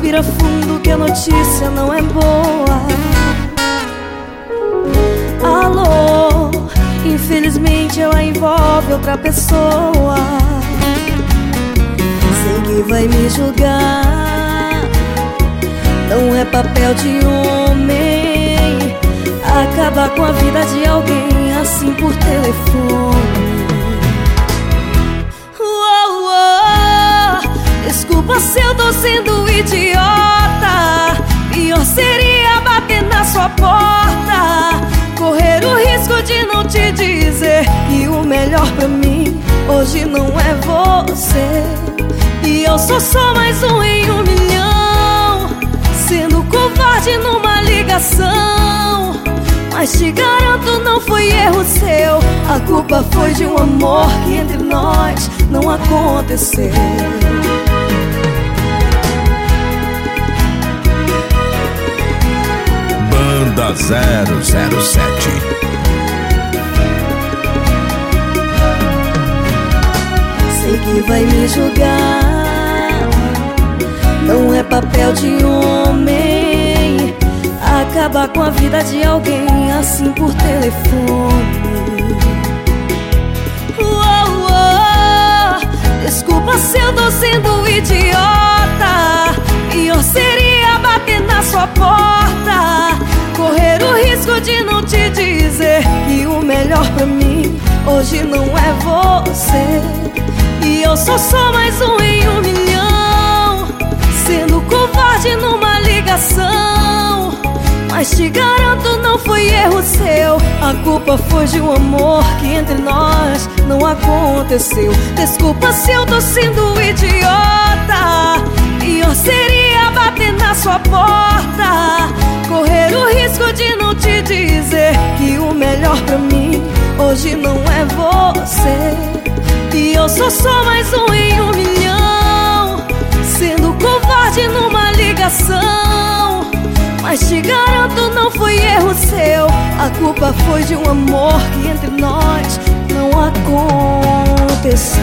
Respira fundo que a notícia não é boa. Alô, infelizmente ela envolve outra pessoa. Sei que vai me julgar. Não é papel de homem acabar com a vida de alguém assim por telefone. Eu tô sendo idiota. Pior seria bater na sua porta. Correr o risco de não te dizer E o melhor pra mim hoje não é você. E eu sou só mais um em um milhão Sendo covarde numa ligação. Mas te garanto não foi erro seu. A culpa foi de um amor que entre nós não aconteceu Banda 007 Sei que vai me julgar. Não é papel de homem Acabar com a vida de alguém assim por telefone. Desculpa se eu tô sendo idiota pra mim. Hoje não é você. E eu sou só mais um em um milhão. Sendo covarde numa ligação. Mas te garanto não foi erro seu. A culpa foi de um amor que entre nós não aconteceu. Desculpa se eu tô sendo idiota. Pior seria bater na sua porta. Correr o risco de não te dizer Que o melhor pra mim hoje não é você. E eu sou só mais um em um milhão. Sendo covarde numa ligação. Mas te garanto não foi erro seu. A culpa foi de um amor que entre nós não aconteceu